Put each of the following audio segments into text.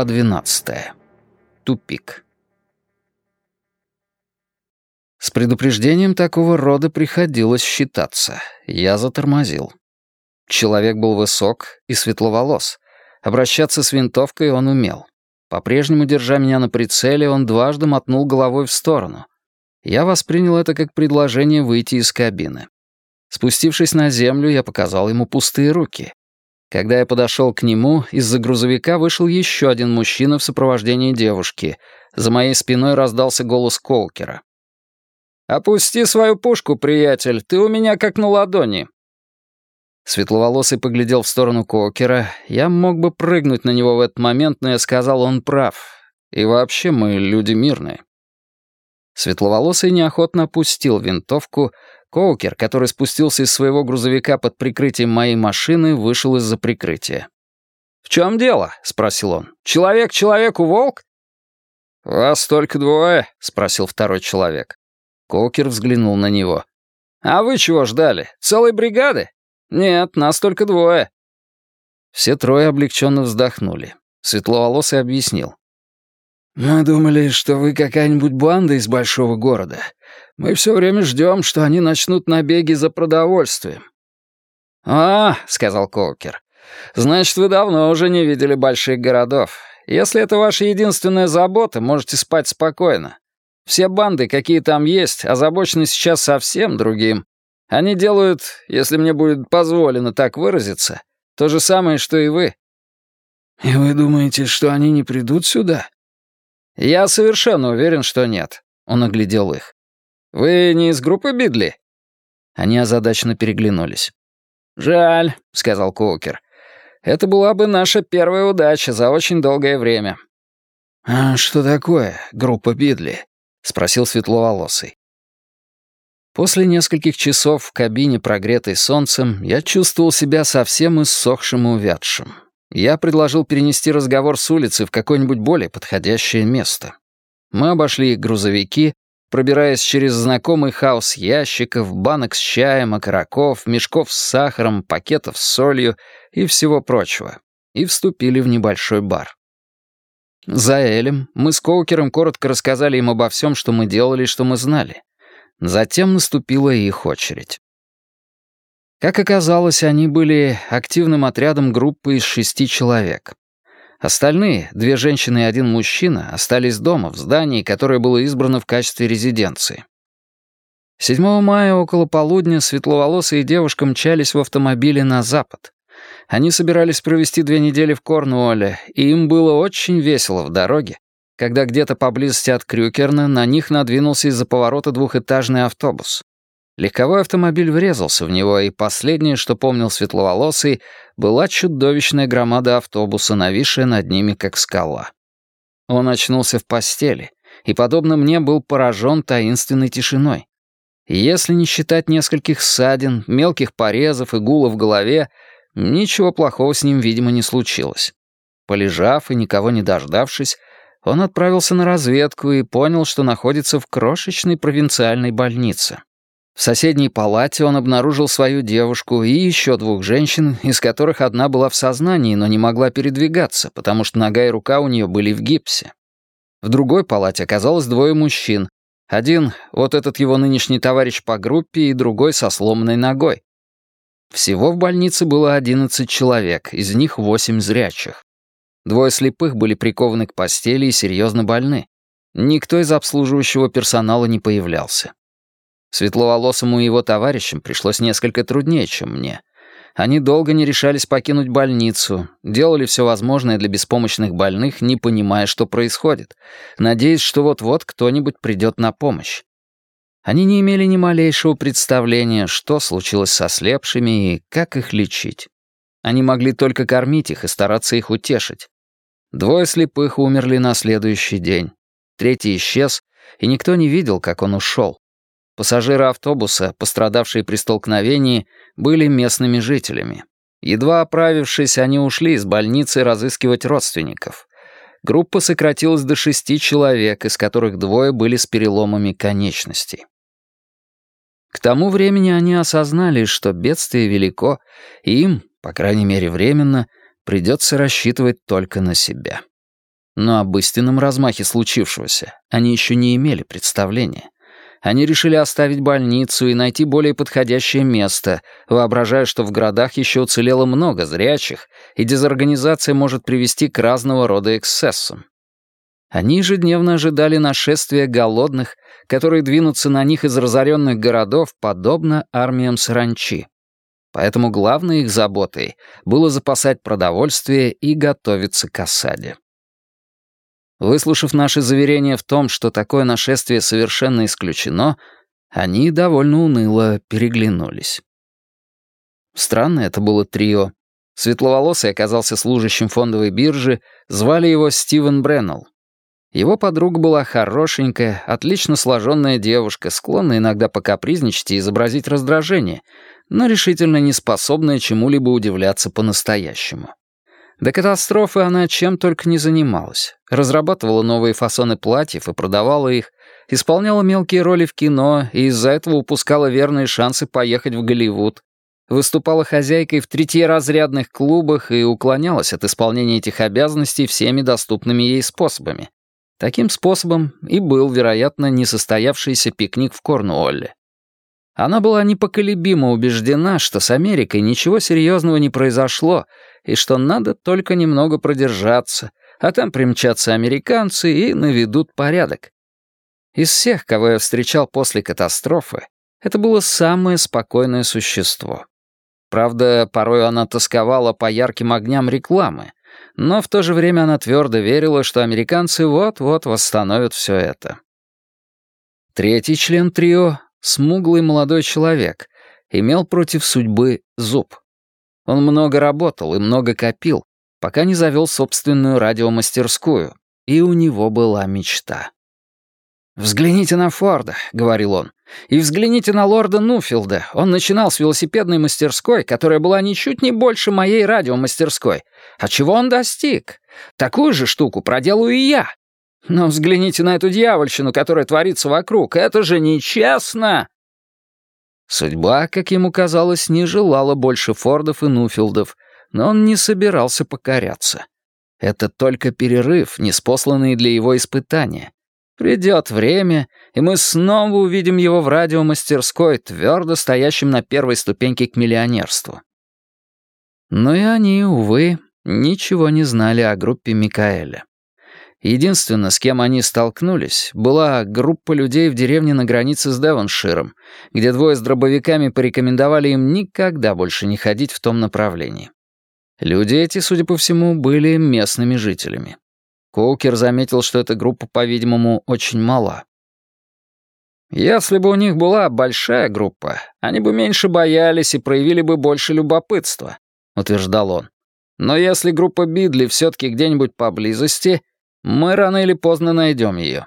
Глава 12. Тупик. С предупреждением такого рода приходилось считаться. Я затормозил. Человек был высок и светловолос. Обращаться с винтовкой он умел. По-прежнему, держа меня на прицеле, он дважды мотнул головой в сторону. Я воспринял это как предложение выйти из кабины. Спустившись на землю, я показал ему пустые руки. Когда я подошел к нему, из-за грузовика вышел еще один мужчина в сопровождении девушки. За моей спиной раздался голос Колкера. «Опусти свою пушку, приятель, ты у меня как на ладони». Светловолосый поглядел в сторону Кокера. Я мог бы прыгнуть на него в этот момент, но я сказал, он прав. И вообще мы люди мирные. Светловолосый неохотно опустил винтовку, Коукер, который спустился из своего грузовика под прикрытием моей машины, вышел из-за прикрытия. «В чем дело?» — спросил он. «Человек человеку волк?» «Вас только двое?» — спросил второй человек. Коукер взглянул на него. «А вы чего ждали? Целой бригады?» «Нет, нас только двое». Все трое облегченно вздохнули. Светловолосый объяснил. «Мы думали, что вы какая-нибудь банда из большого города. Мы все время ждем, что они начнут набеги за продовольствием». «А, — сказал Колкер, — значит, вы давно уже не видели больших городов. Если это ваша единственная забота, можете спать спокойно. Все банды, какие там есть, озабочены сейчас совсем другим. Они делают, если мне будет позволено так выразиться, то же самое, что и вы». «И вы думаете, что они не придут сюда?» «Я совершенно уверен, что нет», — он оглядел их. «Вы не из группы Бидли?» Они озадаченно переглянулись. «Жаль», — сказал Коукер. «Это была бы наша первая удача за очень долгое время». «А что такое группа Бидли?» — спросил светловолосый. После нескольких часов в кабине, прогретой солнцем, я чувствовал себя совсем иссохшим и увядшим. Я предложил перенести разговор с улицы в какое-нибудь более подходящее место. Мы обошли грузовики, пробираясь через знакомый хаос ящиков, банок с чаем, окороков, мешков с сахаром, пакетов с солью и всего прочего, и вступили в небольшой бар. За Элем мы с Коукером коротко рассказали им обо всем, что мы делали и что мы знали. Затем наступила их очередь. Как оказалось, они были активным отрядом группы из шести человек. Остальные, две женщины и один мужчина, остались дома, в здании, которое было избрано в качестве резиденции. 7 мая около полудня светловолосые девушка мчались в автомобиле на запад. Они собирались провести две недели в Корнуолле, и им было очень весело в дороге, когда где-то поблизости от Крюкерна на них надвинулся из-за поворота двухэтажный автобус. Легковой автомобиль врезался в него, и последнее, что помнил светловолосый, была чудовищная громада автобуса, нависшая над ними, как скала. Он очнулся в постели, и, подобно мне, был поражен таинственной тишиной. Если не считать нескольких ссадин, мелких порезов и гула в голове, ничего плохого с ним, видимо, не случилось. Полежав и никого не дождавшись, он отправился на разведку и понял, что находится в крошечной провинциальной больнице. В соседней палате он обнаружил свою девушку и еще двух женщин, из которых одна была в сознании, но не могла передвигаться, потому что нога и рука у нее были в гипсе. В другой палате оказалось двое мужчин. Один — вот этот его нынешний товарищ по группе, и другой со сломанной ногой. Всего в больнице было 11 человек, из них 8 зрячих. Двое слепых были прикованы к постели и серьезно больны. Никто из обслуживающего персонала не появлялся. Светловолосому и его товарищам пришлось несколько труднее, чем мне. Они долго не решались покинуть больницу, делали все возможное для беспомощных больных, не понимая, что происходит, надеясь, что вот-вот кто-нибудь придет на помощь. Они не имели ни малейшего представления, что случилось со слепшими и как их лечить. Они могли только кормить их и стараться их утешить. Двое слепых умерли на следующий день. Третий исчез, и никто не видел, как он ушел. Пассажиры автобуса, пострадавшие при столкновении, были местными жителями. Едва оправившись, они ушли из больницы разыскивать родственников. Группа сократилась до шести человек, из которых двое были с переломами конечностей. К тому времени они осознали, что бедствие велико, и им, по крайней мере временно, придется рассчитывать только на себя. Но об истинном размахе случившегося они еще не имели представления. Они решили оставить больницу и найти более подходящее место, воображая, что в городах еще уцелело много зрячих, и дезорганизация может привести к разного рода эксцессам. Они ежедневно ожидали нашествия голодных, которые двинутся на них из разоренных городов, подобно армиям саранчи. Поэтому главной их заботой было запасать продовольствие и готовиться к осаде. Выслушав наши заверения в том, что такое нашествие совершенно исключено, они довольно уныло переглянулись. Странно это было трио. Светловолосый оказался служащим фондовой биржи, звали его Стивен Бреннелл. Его подруга была хорошенькая, отлично сложенная девушка, склонная иногда покапризничать и изобразить раздражение, но решительно не способная чему-либо удивляться по-настоящему. До катастрофы она чем только не занималась. Разрабатывала новые фасоны платьев и продавала их, исполняла мелкие роли в кино и из-за этого упускала верные шансы поехать в Голливуд. Выступала хозяйкой в третьеразрядных клубах и уклонялась от исполнения этих обязанностей всеми доступными ей способами. Таким способом и был, вероятно, несостоявшийся пикник в Корнуолле. Она была непоколебимо убеждена, что с Америкой ничего серьезного не произошло, и что надо только немного продержаться, а там примчатся американцы и наведут порядок. Из всех, кого я встречал после катастрофы, это было самое спокойное существо. Правда, порой она тосковала по ярким огням рекламы, но в то же время она твердо верила, что американцы вот-вот восстановят все это. Третий член трио смуглый молодой человек, имел против судьбы зуб. Он много работал и много копил, пока не завел собственную радиомастерскую, и у него была мечта. «Взгляните на Форда», — говорил он, — «и взгляните на лорда Нуфилда. Он начинал с велосипедной мастерской, которая была ничуть не больше моей радиомастерской. А чего он достиг? Такую же штуку проделаю и я. Но взгляните на эту дьявольщину, которая творится вокруг. Это же нечестно!» Судьба, как ему казалось, не желала больше Фордов и Нуфилдов, но он не собирался покоряться. Это только перерыв, неспосланный для его испытания. Придет время, и мы снова увидим его в радиомастерской, твердо стоящим на первой ступеньке к миллионерству. Но и они, увы, ничего не знали о группе Микаэля. Единственное, с кем они столкнулись, была группа людей в деревне на границе с Девонширом, где двое с дробовиками порекомендовали им никогда больше не ходить в том направлении. Люди эти, судя по всему, были местными жителями. Коукер заметил, что эта группа, по-видимому, очень мала. «Если бы у них была большая группа, они бы меньше боялись и проявили бы больше любопытства», — утверждал он. «Но если группа Бидли все-таки где-нибудь поблизости, мы рано или поздно найдем ее».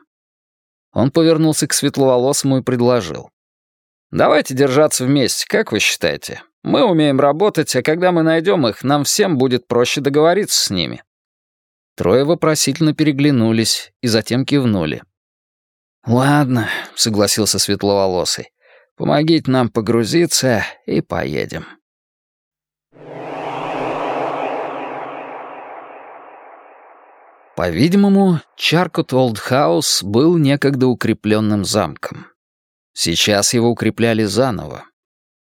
Он повернулся к светловолосому и предложил. «Давайте держаться вместе, как вы считаете? Мы умеем работать, а когда мы найдем их, нам всем будет проще договориться с ними». Трое вопросительно переглянулись и затем кивнули. «Ладно», — согласился светловолосый. «Помогите нам погрузиться и поедем». По-видимому, Чаркот Олдхаус был некогда укрепленным замком. Сейчас его укрепляли заново.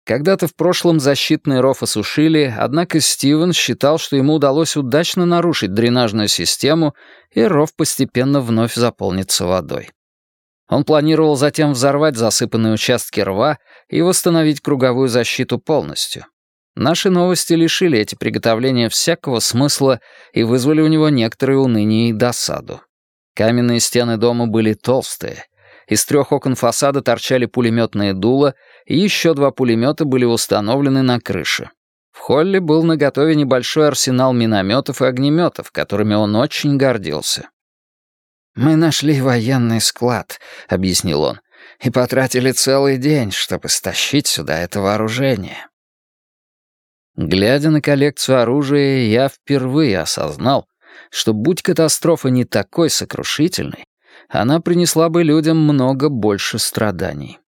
Когда-то в прошлом защитный ров осушили, однако Стивен считал, что ему удалось удачно нарушить дренажную систему, и ров постепенно вновь заполнится водой. Он планировал затем взорвать засыпанные участки рва и восстановить круговую защиту полностью. Наши новости лишили эти приготовления всякого смысла и вызвали у него некоторое уныние и досаду. Каменные стены дома были толстые. Из трех окон фасада торчали пулеметные дула, и еще два пулемета были установлены на крыше. В холле был наготове небольшой арсенал минометов и огнеметов, которыми он очень гордился. «Мы нашли военный склад», — объяснил он, «и потратили целый день, чтобы стащить сюда это вооружение». Глядя на коллекцию оружия, я впервые осознал, что будь катастрофа не такой сокрушительной, она принесла бы людям много больше страданий.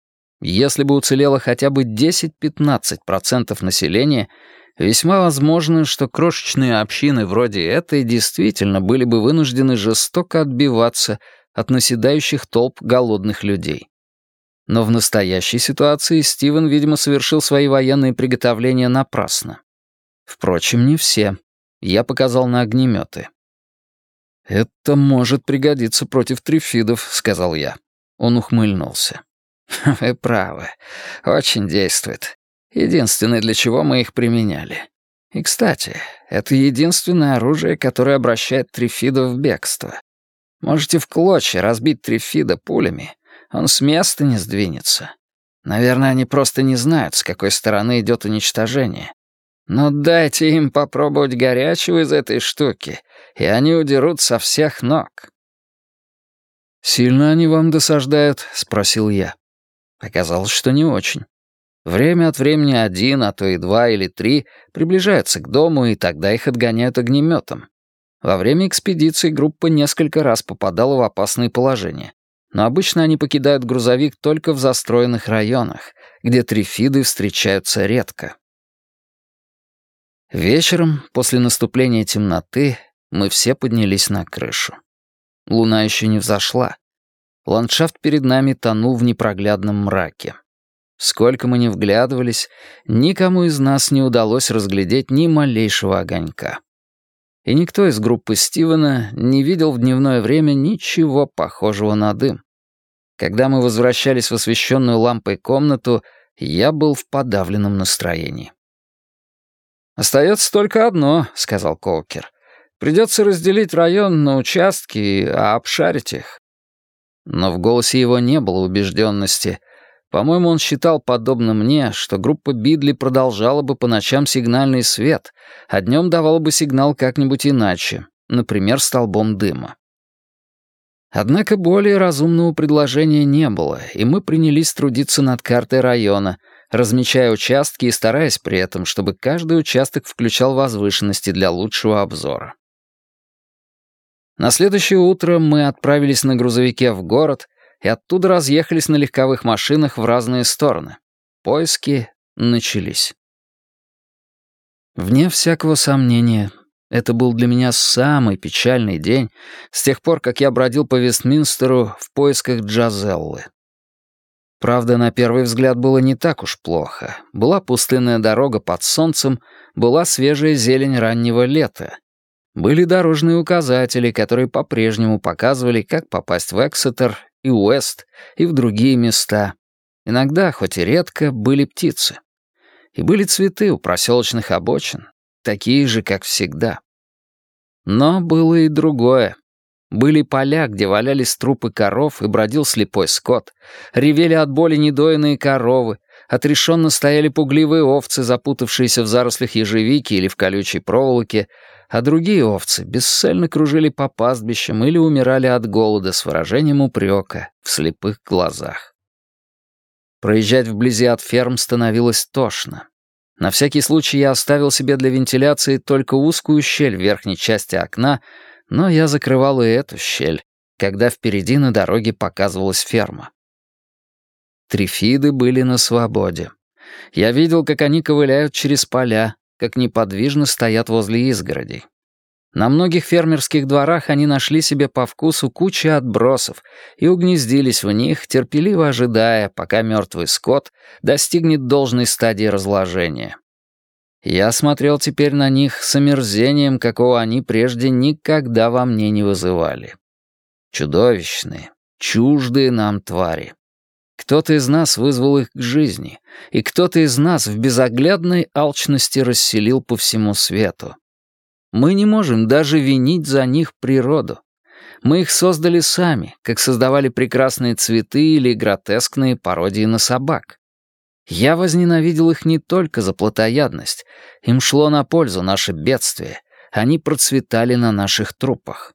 Если бы уцелело хотя бы 10-15% населения, Весьма возможно, что крошечные общины вроде этой действительно были бы вынуждены жестоко отбиваться от наседающих толп голодных людей. Но в настоящей ситуации Стивен, видимо, совершил свои военные приготовления напрасно. Впрочем, не все. Я показал на огнеметы. «Это может пригодиться против трифидов», — сказал я. Он ухмыльнулся. «Вы правы. Очень действует. Единственное, для чего мы их применяли. И, кстати, это единственное оружие, которое обращает трифидов в бегство. Можете в клочья разбить трифида пулями, он с места не сдвинется. Наверное, они просто не знают, с какой стороны идет уничтожение. Но дайте им попробовать горячего из этой штуки, и они удерут со всех ног. «Сильно они вам досаждают?» — спросил я. Оказалось, что не очень. Время от времени один, а то и два или три приближаются к дому, и тогда их отгоняют огнеметом. Во время экспедиции группа несколько раз попадала в опасные положения. Но обычно они покидают грузовик только в застроенных районах, где трифиды встречаются редко. Вечером, после наступления темноты, мы все поднялись на крышу. Луна еще не взошла. Ландшафт перед нами тонул в непроглядном мраке. Сколько мы ни вглядывались, никому из нас не удалось разглядеть ни малейшего огонька. И никто из группы Стивена не видел в дневное время ничего похожего на дым. Когда мы возвращались в освещенную лампой комнату, я был в подавленном настроении. «Остается только одно», — сказал Коукер. «Придется разделить район на участки и обшарить их. Но в голосе его не было убежденности. По-моему, он считал, подобно мне, что группа Бидли продолжала бы по ночам сигнальный свет, а днем давала бы сигнал как-нибудь иначе, например, столбом дыма. Однако более разумного предложения не было, и мы принялись трудиться над картой района, размечая участки и стараясь при этом, чтобы каждый участок включал возвышенности для лучшего обзора. На следующее утро мы отправились на грузовике в город и оттуда разъехались на легковых машинах в разные стороны. Поиски начались. Вне всякого сомнения, это был для меня самый печальный день с тех пор, как я бродил по Вестминстеру в поисках Джазеллы. Правда, на первый взгляд было не так уж плохо. Была пустынная дорога под солнцем, была свежая зелень раннего лета, были дорожные указатели, которые по-прежнему показывали, как попасть в Эксетер и Уэст и в другие места. Иногда, хоть и редко, были птицы. И были цветы у проселочных обочин, такие же, как всегда. Но было и другое. Были поля, где валялись трупы коров и бродил слепой скот, ревели от боли недоенные коровы, отрешенно стояли пугливые овцы, запутавшиеся в зарослях ежевики или в колючей проволоке, а другие овцы бесцельно кружили по пастбищам или умирали от голода с выражением упрека в слепых глазах. Проезжать вблизи от ферм становилось тошно. На всякий случай я оставил себе для вентиляции только узкую щель в верхней части окна, но я закрывал и эту щель, когда впереди на дороге показывалась ферма. Трифиды были на свободе. Я видел, как они ковыляют через поля, как неподвижно стоят возле изгородей. На многих фермерских дворах они нашли себе по вкусу кучу отбросов и угнездились в них, терпеливо ожидая, пока мертвый скот достигнет должной стадии разложения. Я смотрел теперь на них с омерзением, какого они прежде никогда во мне не вызывали. Чудовищные, чуждые нам твари. Кто-то из нас вызвал их к жизни, и кто-то из нас в безоглядной алчности расселил по всему свету. Мы не можем даже винить за них природу. Мы их создали сами, как создавали прекрасные цветы или гротескные пародии на собак. Я возненавидел их не только за плотоядность. Им шло на пользу наше бедствие. Они процветали на наших трупах.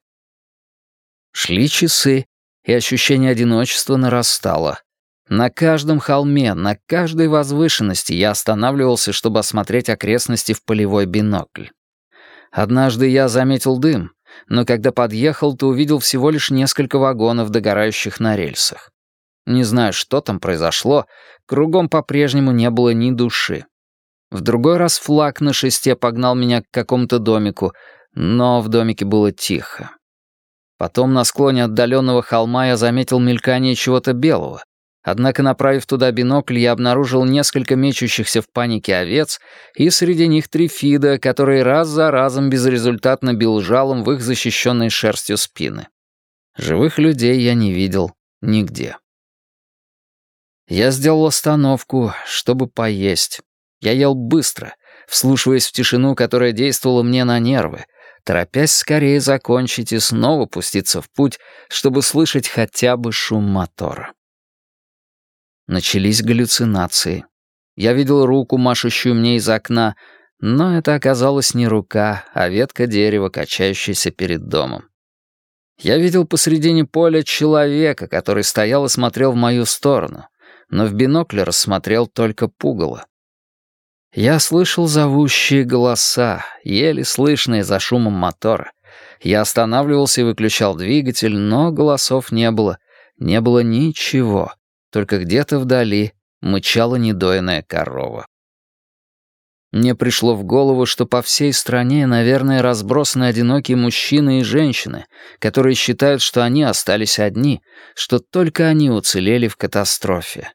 Шли часы, и ощущение одиночества нарастало. На каждом холме, на каждой возвышенности я останавливался, чтобы осмотреть окрестности в полевой бинокль. Однажды я заметил дым, но когда подъехал, то увидел всего лишь несколько вагонов, догорающих на рельсах. Не знаю, что там произошло, кругом по-прежнему не было ни души. В другой раз флаг на шесте погнал меня к какому-то домику, но в домике было тихо. Потом на склоне отдаленного холма я заметил мелькание чего-то белого. Однако, направив туда бинокль, я обнаружил несколько мечущихся в панике овец, и среди них трифида, который раз за разом безрезультатно бил жалом в их защищенной шерстью спины. Живых людей я не видел нигде. Я сделал остановку, чтобы поесть. Я ел быстро, вслушиваясь в тишину, которая действовала мне на нервы, торопясь скорее закончить и снова пуститься в путь, чтобы слышать хотя бы шум мотора. Начались галлюцинации. Я видел руку, машущую мне из окна, но это оказалась не рука, а ветка дерева, качающаяся перед домом. Я видел посредине поля человека, который стоял и смотрел в мою сторону, но в бинокль рассмотрел только пугало. Я слышал зовущие голоса, еле слышные за шумом мотора. Я останавливался и выключал двигатель, но голосов не было. Не было ничего, только где-то вдали мычала недоенная корова. Мне пришло в голову, что по всей стране, наверное, разбросаны одинокие мужчины и женщины, которые считают, что они остались одни, что только они уцелели в катастрофе.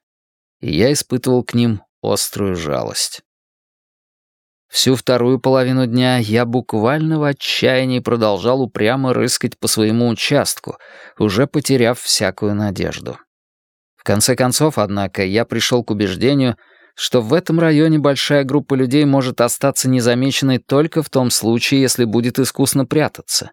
И я испытывал к ним острую жалость. Всю вторую половину дня я буквально в отчаянии продолжал упрямо рыскать по своему участку, уже потеряв всякую надежду. В конце концов, однако, я пришел к убеждению, что в этом районе большая группа людей может остаться незамеченной только в том случае, если будет искусно прятаться.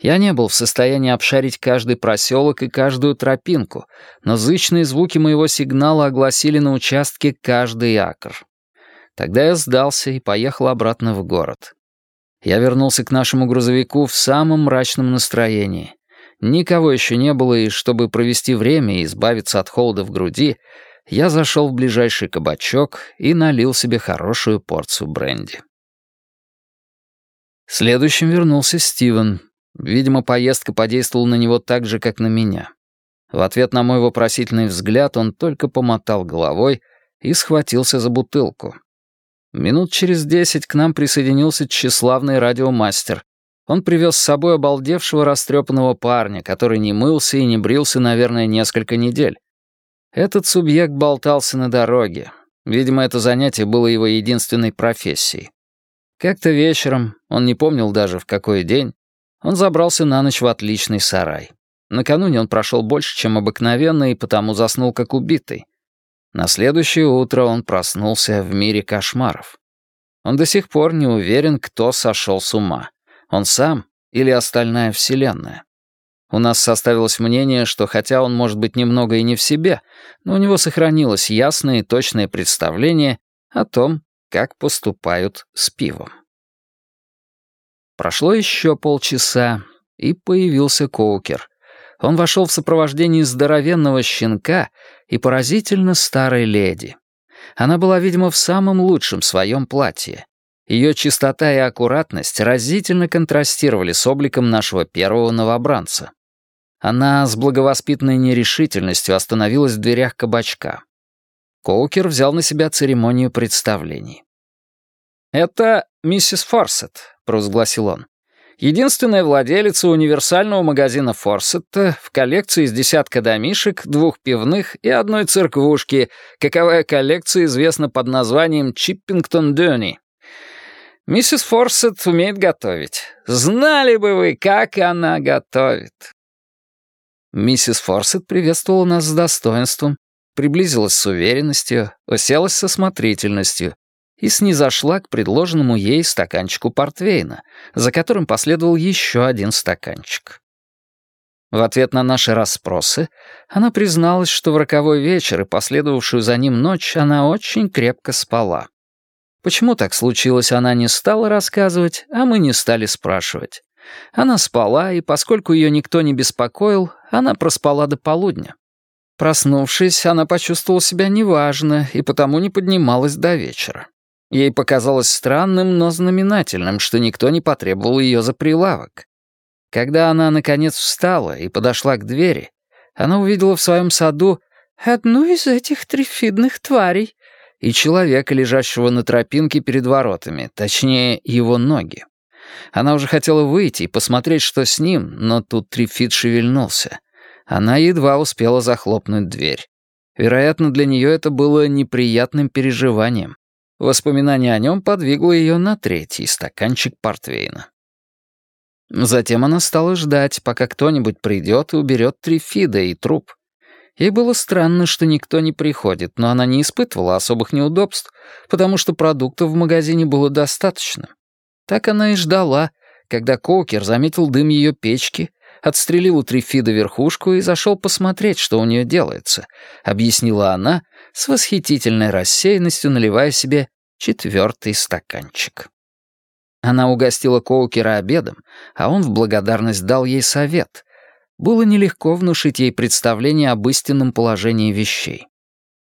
Я не был в состоянии обшарить каждый проселок и каждую тропинку, но зычные звуки моего сигнала огласили на участке каждый акр. Тогда я сдался и поехал обратно в город. Я вернулся к нашему грузовику в самом мрачном настроении. Никого еще не было, и чтобы провести время и избавиться от холода в груди, я зашел в ближайший кабачок и налил себе хорошую порцию бренди. Следующим вернулся Стивен. Видимо, поездка подействовала на него так же, как на меня. В ответ на мой вопросительный взгляд он только помотал головой и схватился за бутылку. Минут через десять к нам присоединился тщеславный радиомастер. Он привез с собой обалдевшего растрепанного парня, который не мылся и не брился, наверное, несколько недель. Этот субъект болтался на дороге. Видимо, это занятие было его единственной профессией. Как-то вечером, он не помнил даже в какой день, он забрался на ночь в отличный сарай. Накануне он прошел больше, чем обыкновенно, и потому заснул как убитый. На следующее утро он проснулся в мире кошмаров. Он до сих пор не уверен, кто сошел с ума. Он сам или остальная Вселенная. У нас составилось мнение, что хотя он может быть немного и не в себе, но у него сохранилось ясное и точное представление о том, как поступают с пивом. Прошло еще полчаса, и появился Коукер. Он вошел в сопровождении здоровенного щенка и поразительно старой леди. Она была, видимо, в самом лучшем своем платье. Ее чистота и аккуратность разительно контрастировали с обликом нашего первого новобранца. Она с благовоспитанной нерешительностью остановилась в дверях кабачка. Коукер взял на себя церемонию представлений. «Это миссис Форсет», — провозгласил он единственная владелица универсального магазина Форсетта в коллекции из десятка домишек, двух пивных и одной церквушки, каковая коллекция известна под названием Чиппингтон Дёни. Миссис Форсет умеет готовить. Знали бы вы, как она готовит. Миссис Форсет приветствовала нас с достоинством, приблизилась с уверенностью, уселась со смотрительностью, и снизошла к предложенному ей стаканчику портвейна, за которым последовал еще один стаканчик. В ответ на наши расспросы она призналась, что в роковой вечер и последовавшую за ним ночь она очень крепко спала. Почему так случилось, она не стала рассказывать, а мы не стали спрашивать. Она спала, и поскольку ее никто не беспокоил, она проспала до полудня. Проснувшись, она почувствовала себя неважно и потому не поднималась до вечера. Ей показалось странным, но знаменательным, что никто не потребовал ее за прилавок. Когда она, наконец, встала и подошла к двери, она увидела в своем саду одну из этих трифидных тварей и человека, лежащего на тропинке перед воротами, точнее, его ноги. Она уже хотела выйти и посмотреть, что с ним, но тут Трифит шевельнулся. Она едва успела захлопнуть дверь. Вероятно, для нее это было неприятным переживанием. Воспоминание о нем подвигло ее на третий стаканчик портвейна. Затем она стала ждать, пока кто-нибудь придет и уберет Трифида и труп. Ей было странно, что никто не приходит, но она не испытывала особых неудобств, потому что продуктов в магазине было достаточно. Так она и ждала, когда Коукер заметил дым ее печки, отстрелил у Трифида верхушку и зашел посмотреть, что у нее делается, объяснила она с восхитительной рассеянностью, наливая себе четвертый стаканчик. Она угостила Коукера обедом, а он в благодарность дал ей совет. Было нелегко внушить ей представление об истинном положении вещей.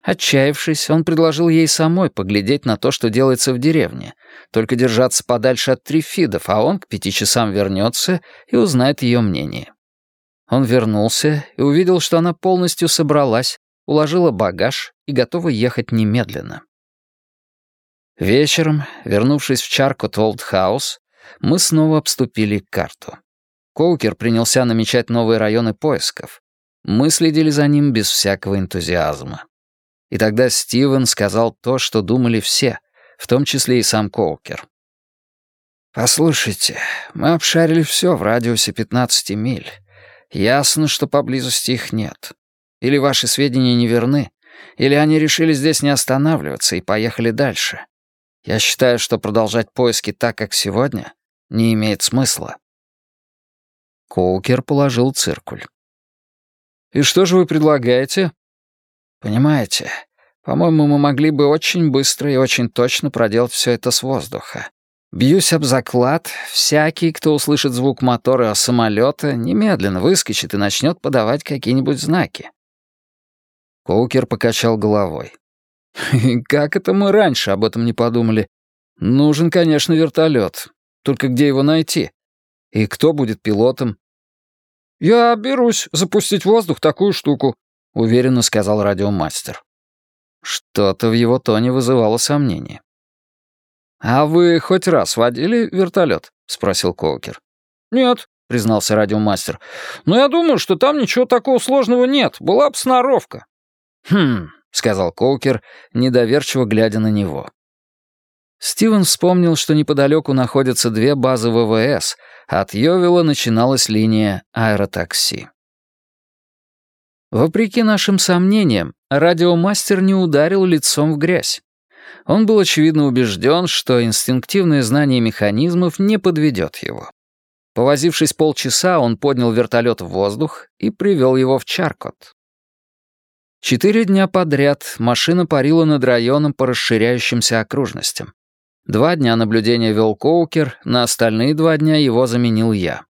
Отчаявшись, он предложил ей самой поглядеть на то, что делается в деревне, только держаться подальше от трифидов, а он к пяти часам вернется и узнает ее мнение. Он вернулся и увидел, что она полностью собралась, уложила багаж и готова ехать немедленно. Вечером, вернувшись в Чаркот Олд Хаус, мы снова обступили карту. Коукер принялся намечать новые районы поисков. Мы следили за ним без всякого энтузиазма. И тогда Стивен сказал то, что думали все, в том числе и сам Коукер. «Послушайте, мы обшарили все в радиусе 15 миль. Ясно, что поблизости их нет. Или ваши сведения не верны, или они решили здесь не останавливаться и поехали дальше. Я считаю, что продолжать поиски так, как сегодня, не имеет смысла». Коукер положил циркуль. «И что же вы предлагаете?» Понимаете, по-моему, мы могли бы очень быстро и очень точно проделать все это с воздуха. Бьюсь об заклад, всякий, кто услышит звук мотора самолета, немедленно выскочит и начнет подавать какие-нибудь знаки. Коукер покачал головой. «Как это мы раньше об этом не подумали? Нужен, конечно, вертолет. Только где его найти? И кто будет пилотом?» «Я берусь запустить воздух такую штуку», — уверенно сказал радиомастер. Что-то в его тоне вызывало сомнение. «А вы хоть раз водили вертолет?» — спросил Коукер. «Нет», — признался радиомастер. «Но я думаю, что там ничего такого сложного нет. Была бы сноровка». «Хм», — сказал Коукер, недоверчиво глядя на него. Стивен вспомнил, что неподалеку находятся две базы ВВС, а от Йовела начиналась линия аэротакси. Вопреки нашим сомнениям, радиомастер не ударил лицом в грязь. Он был очевидно убежден, что инстинктивное знание механизмов не подведет его. Повозившись полчаса, он поднял вертолет в воздух и привел его в Чаркот. Четыре дня подряд машина парила над районом по расширяющимся окружностям. Два дня наблюдения вел Коукер, на остальные два дня его заменил я.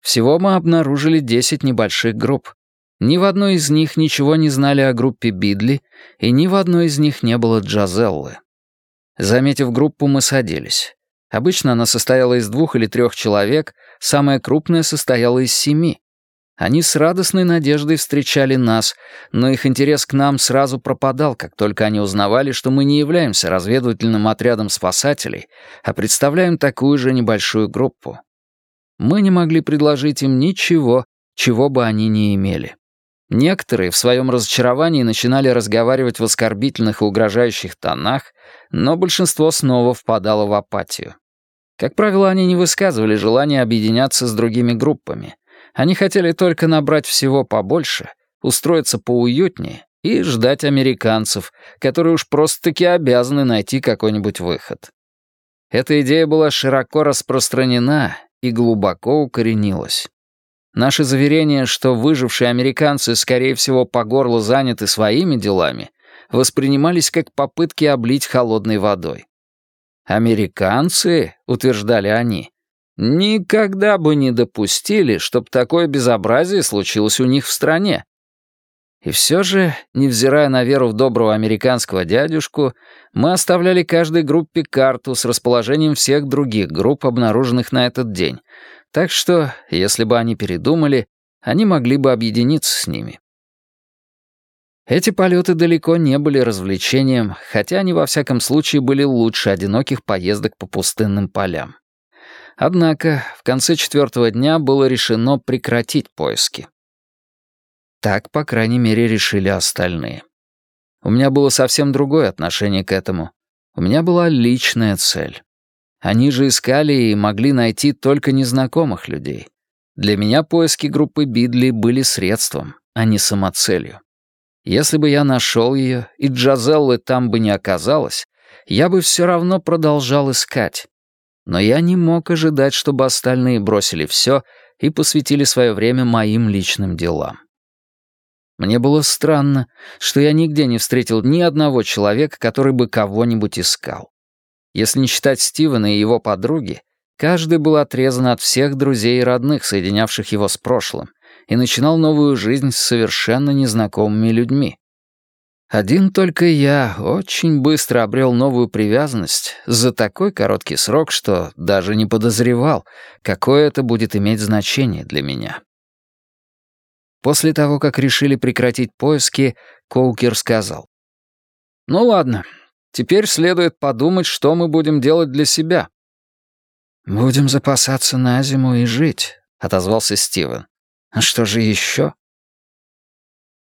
Всего мы обнаружили десять небольших групп. Ни в одной из них ничего не знали о группе Бидли, и ни в одной из них не было Джазеллы. Заметив группу, мы садились. Обычно она состояла из двух или трех человек, самая крупная состояла из семи. Они с радостной надеждой встречали нас, но их интерес к нам сразу пропадал, как только они узнавали, что мы не являемся разведывательным отрядом спасателей, а представляем такую же небольшую группу. Мы не могли предложить им ничего, чего бы они не имели. Некоторые в своем разочаровании начинали разговаривать в оскорбительных и угрожающих тонах, но большинство снова впадало в апатию. Как правило, они не высказывали желания объединяться с другими группами. Они хотели только набрать всего побольше, устроиться поуютнее и ждать американцев, которые уж просто-таки обязаны найти какой-нибудь выход. Эта идея была широко распространена и глубоко укоренилась. Наши заверения, что выжившие американцы, скорее всего, по горло заняты своими делами, воспринимались как попытки облить холодной водой. «Американцы», — утверждали они, — «никогда бы не допустили, чтобы такое безобразие случилось у них в стране». И все же, невзирая на веру в доброго американского дядюшку, мы оставляли каждой группе карту с расположением всех других групп, обнаруженных на этот день, так что, если бы они передумали, они могли бы объединиться с ними. Эти полеты далеко не были развлечением, хотя они во всяком случае были лучше одиноких поездок по пустынным полям. Однако в конце четвертого дня было решено прекратить поиски. Так, по крайней мере, решили остальные. У меня было совсем другое отношение к этому. У меня была личная цель. Они же искали и могли найти только незнакомых людей. Для меня поиски группы Бидли были средством, а не самоцелью. Если бы я нашел ее, и Джазеллы там бы не оказалось, я бы все равно продолжал искать. Но я не мог ожидать, чтобы остальные бросили все и посвятили свое время моим личным делам. Мне было странно, что я нигде не встретил ни одного человека, который бы кого-нибудь искал. Если не считать Стивена и его подруги, каждый был отрезан от всех друзей и родных, соединявших его с прошлым, и начинал новую жизнь с совершенно незнакомыми людьми. Один только я очень быстро обрел новую привязанность за такой короткий срок, что даже не подозревал, какое это будет иметь значение для меня. После того, как решили прекратить поиски, Коукер сказал. «Ну ладно, теперь следует подумать, что мы будем делать для себя». «Будем запасаться на зиму и жить», — отозвался Стивен. «А что же еще?»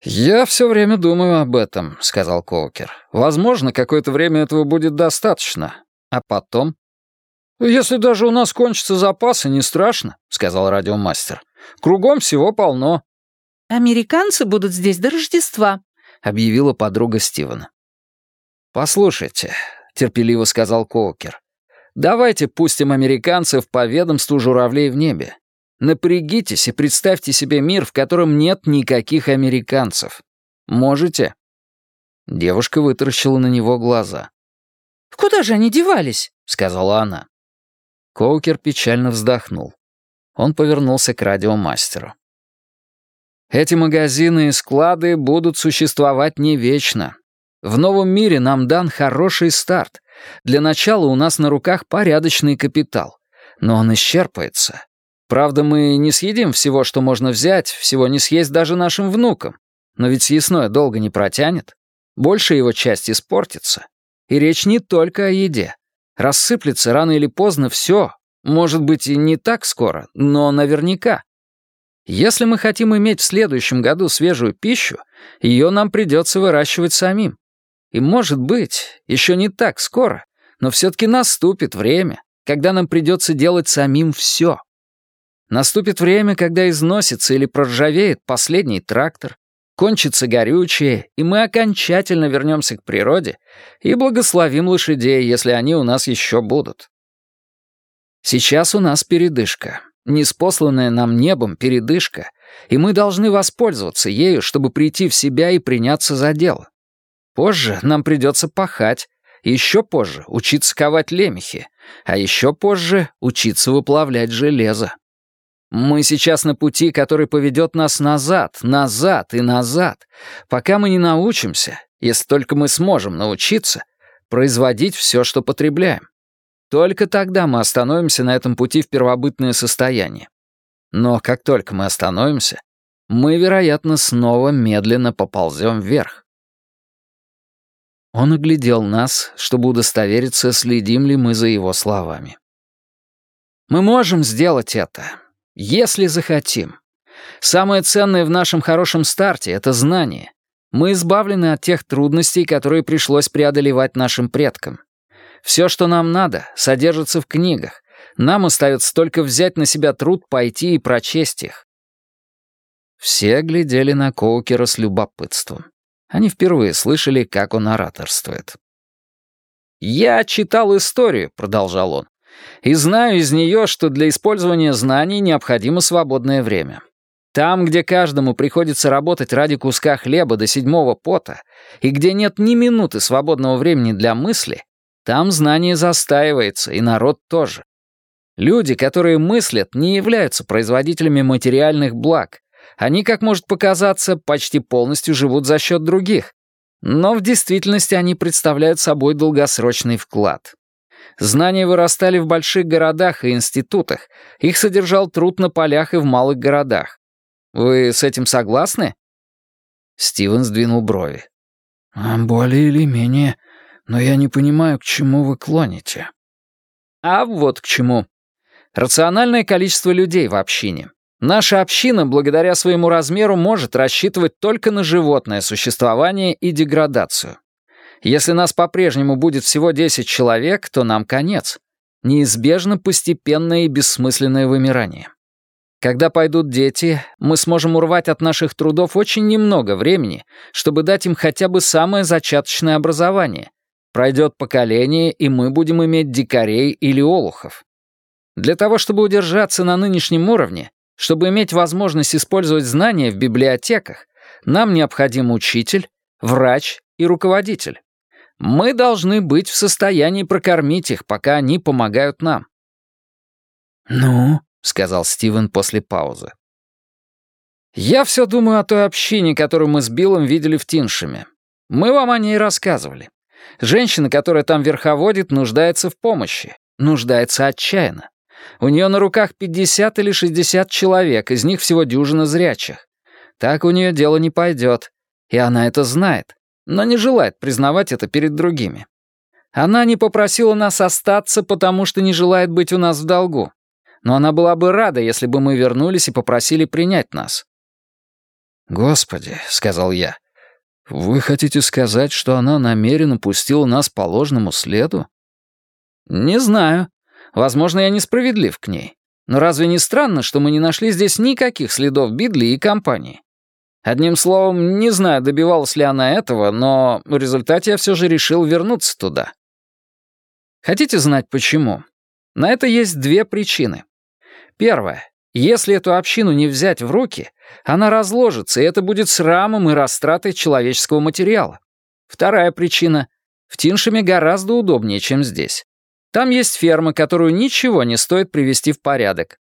«Я все время думаю об этом», — сказал Коукер. «Возможно, какое-то время этого будет достаточно. А потом?» «Если даже у нас кончатся запасы, не страшно», — сказал радиомастер. «Кругом всего полно. «Американцы будут здесь до Рождества», — объявила подруга Стивена. «Послушайте», — терпеливо сказал Коукер, «давайте пустим американцев по ведомству журавлей в небе. Напрягитесь и представьте себе мир, в котором нет никаких американцев. Можете?» Девушка вытаращила на него глаза. «Куда же они девались?» — сказала она. Коукер печально вздохнул. Он повернулся к радиомастеру. Эти магазины и склады будут существовать не вечно. В новом мире нам дан хороший старт. Для начала у нас на руках порядочный капитал. Но он исчерпается. Правда, мы не съедим всего, что можно взять, всего не съесть даже нашим внукам. Но ведь съестное долго не протянет. Большая его часть испортится. И речь не только о еде. Рассыплется рано или поздно все. Может быть, и не так скоро, но наверняка. Если мы хотим иметь в следующем году свежую пищу, ее нам придется выращивать самим. И, может быть, еще не так скоро, но все-таки наступит время, когда нам придется делать самим все. Наступит время, когда износится или проржавеет последний трактор, кончится горючее, и мы окончательно вернемся к природе и благословим лошадей, если они у нас еще будут. Сейчас у нас передышка, неспосланная нам небом передышка, и мы должны воспользоваться ею, чтобы прийти в себя и приняться за дело. Позже нам придется пахать, еще позже учиться ковать лемехи, а еще позже учиться выплавлять железо. Мы сейчас на пути, который поведет нас назад, назад и назад, пока мы не научимся, если только мы сможем научиться, производить все, что потребляем. Только тогда мы остановимся на этом пути в первобытное состояние. Но как только мы остановимся, мы, вероятно, снова медленно поползем вверх. Он оглядел нас, чтобы удостовериться, следим ли мы за его словами. Мы можем сделать это, если захотим. Самое ценное в нашем хорошем старте — это знание. Мы избавлены от тех трудностей, которые пришлось преодолевать нашим предкам. Все, что нам надо, содержится в книгах. Нам остается только взять на себя труд пойти и прочесть их. Все глядели на Коукера с любопытством. Они впервые слышали, как он ораторствует. «Я читал историю», — продолжал он, «и знаю из нее, что для использования знаний необходимо свободное время. Там, где каждому приходится работать ради куска хлеба до седьмого пота, и где нет ни минуты свободного времени для мысли, там знание застаивается, и народ тоже. Люди, которые мыслят, не являются производителями материальных благ. Они, как может показаться, почти полностью живут за счет других. Но в действительности они представляют собой долгосрочный вклад. Знания вырастали в больших городах и институтах. Их содержал труд на полях и в малых городах. Вы с этим согласны? Стивен сдвинул брови. «А, «Более или менее, но я не понимаю, к чему вы клоните». «А вот к чему. Рациональное количество людей в общине. Наша община, благодаря своему размеру, может рассчитывать только на животное существование и деградацию. Если нас по-прежнему будет всего 10 человек, то нам конец. Неизбежно постепенное и бессмысленное вымирание. Когда пойдут дети, мы сможем урвать от наших трудов очень немного времени, чтобы дать им хотя бы самое зачаточное образование. Пройдет поколение, и мы будем иметь дикарей или олухов. Для того, чтобы удержаться на нынешнем уровне, чтобы иметь возможность использовать знания в библиотеках, нам необходим учитель, врач и руководитель. Мы должны быть в состоянии прокормить их, пока они помогают нам. «Ну?» — сказал Стивен после паузы. «Я все думаю о той общине, которую мы с Биллом видели в Тиншеме. Мы вам о ней рассказывали. Женщина, которая там верховодит, нуждается в помощи. Нуждается отчаянно. У нее на руках 50 или 60 человек, из них всего дюжина зрячих. Так у нее дело не пойдет. И она это знает, но не желает признавать это перед другими. Она не попросила нас остаться, потому что не желает быть у нас в долгу но она была бы рада, если бы мы вернулись и попросили принять нас». «Господи», — сказал я, — «вы хотите сказать, что она намеренно пустила нас по ложному следу?» «Не знаю. Возможно, я несправедлив к ней. Но разве не странно, что мы не нашли здесь никаких следов Бидли и компании? Одним словом, не знаю, добивалась ли она этого, но в результате я все же решил вернуться туда. Хотите знать почему? На это есть две причины. Первое. Если эту общину не взять в руки, она разложится, и это будет срамом и растратой человеческого материала. Вторая причина. В Тиншеме гораздо удобнее, чем здесь. Там есть ферма, которую ничего не стоит привести в порядок.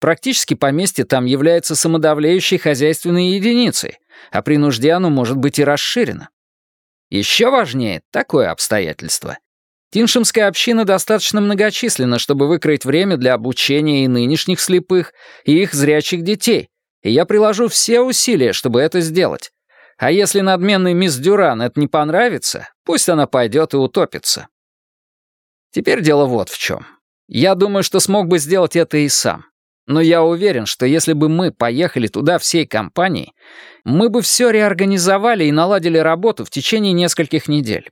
Практически поместье там является самодавляющей хозяйственной единицей, а при нужде оно может быть и расширено. Еще важнее такое обстоятельство. Тиншемская община достаточно многочисленна, чтобы выкроить время для обучения и нынешних слепых, и их зрячих детей, и я приложу все усилия, чтобы это сделать. А если надменной мисс Дюран это не понравится, пусть она пойдет и утопится. Теперь дело вот в чем. Я думаю, что смог бы сделать это и сам. Но я уверен, что если бы мы поехали туда всей компанией, мы бы все реорганизовали и наладили работу в течение нескольких недель.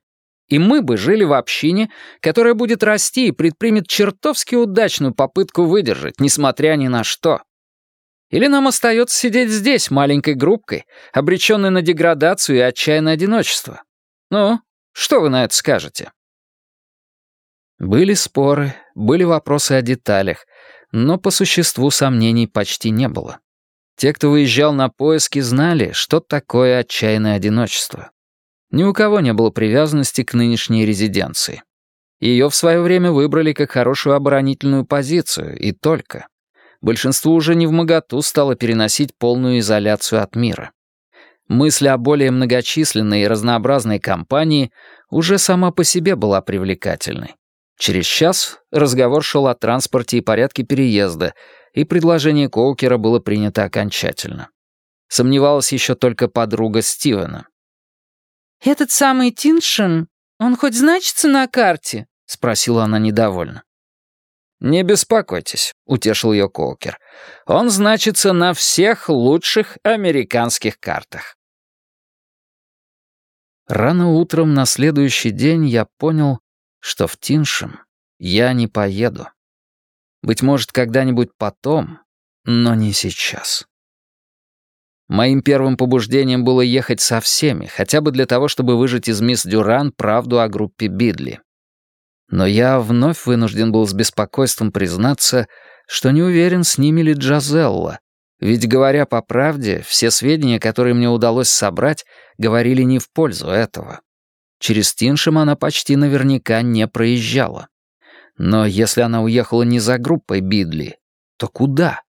И мы бы жили в общине, которая будет расти и предпримет чертовски удачную попытку выдержать, несмотря ни на что. Или нам остается сидеть здесь маленькой группкой, обреченной на деградацию и отчаянное одиночество? Ну, что вы на это скажете? Были споры, были вопросы о деталях, но по существу сомнений почти не было. Те, кто выезжал на поиски, знали, что такое отчаянное одиночество. Ни у кого не было привязанности к нынешней резиденции. Ее в свое время выбрали как хорошую оборонительную позицию, и только. Большинству уже не в моготу стало переносить полную изоляцию от мира. Мысль о более многочисленной и разнообразной компании уже сама по себе была привлекательной. Через час разговор шел о транспорте и порядке переезда, и предложение Коукера было принято окончательно. Сомневалась еще только подруга Стивена. «Этот самый Тиншин, он хоть значится на карте?» — спросила она недовольно. «Не беспокойтесь», — утешил ее Колкер. «Он значится на всех лучших американских картах». Рано утром на следующий день я понял, что в Тиншем я не поеду. Быть может, когда-нибудь потом, но не сейчас. Моим первым побуждением было ехать со всеми, хотя бы для того, чтобы выжать из мисс Дюран правду о группе Бидли. Но я вновь вынужден был с беспокойством признаться, что не уверен, с ними ли Джазелла. Ведь, говоря по правде, все сведения, которые мне удалось собрать, говорили не в пользу этого. Через Тиншем она почти наверняка не проезжала. Но если она уехала не за группой Бидли, то куда?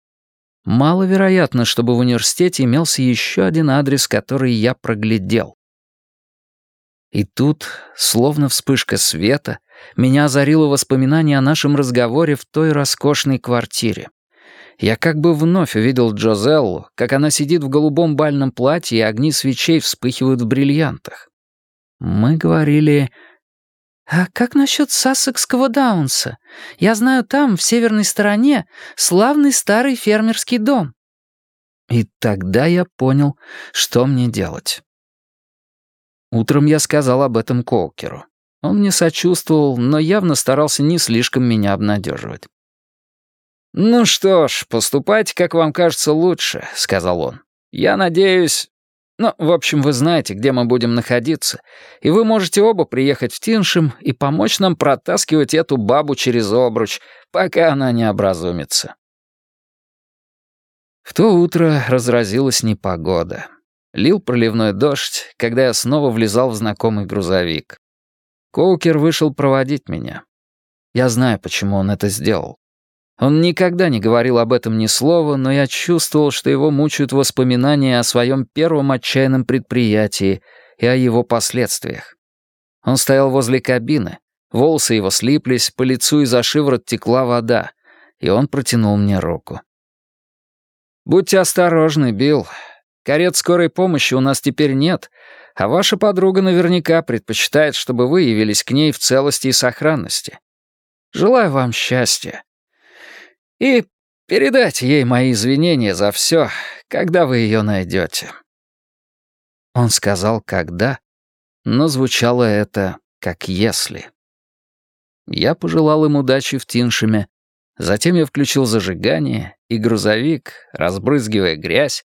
Маловероятно, чтобы в университете имелся еще один адрес, который я проглядел. И тут, словно вспышка света, меня озарило воспоминание о нашем разговоре в той роскошной квартире. Я как бы вновь увидел Джозеллу, как она сидит в голубом бальном платье, и огни свечей вспыхивают в бриллиантах. Мы говорили... «А как насчет Сассекского Даунса? Я знаю, там, в северной стороне, славный старый фермерский дом». И тогда я понял, что мне делать. Утром я сказал об этом Колкеру. Он мне сочувствовал, но явно старался не слишком меня обнадеживать. «Ну что ж, поступайте, как вам кажется лучше», — сказал он. «Я надеюсь... Ну, в общем, вы знаете, где мы будем находиться, и вы можете оба приехать в Тиншем и помочь нам протаскивать эту бабу через обруч, пока она не образумится». В то утро разразилась непогода. Лил проливной дождь, когда я снова влезал в знакомый грузовик. Коукер вышел проводить меня. Я знаю, почему он это сделал. Он никогда не говорил об этом ни слова, но я чувствовал, что его мучают воспоминания о своем первом отчаянном предприятии и о его последствиях. Он стоял возле кабины, волосы его слиплись, по лицу и за шиворот текла вода, и он протянул мне руку. «Будьте осторожны, Билл. Карет скорой помощи у нас теперь нет, а ваша подруга наверняка предпочитает, чтобы вы явились к ней в целости и сохранности. Желаю вам счастья. И передайте ей мои извинения за все, когда вы ее найдете». Он сказал «когда», но звучало это как «если». Я пожелал им удачи в Тиншеме, затем я включил зажигание, и грузовик, разбрызгивая грязь,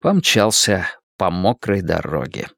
помчался по мокрой дороге.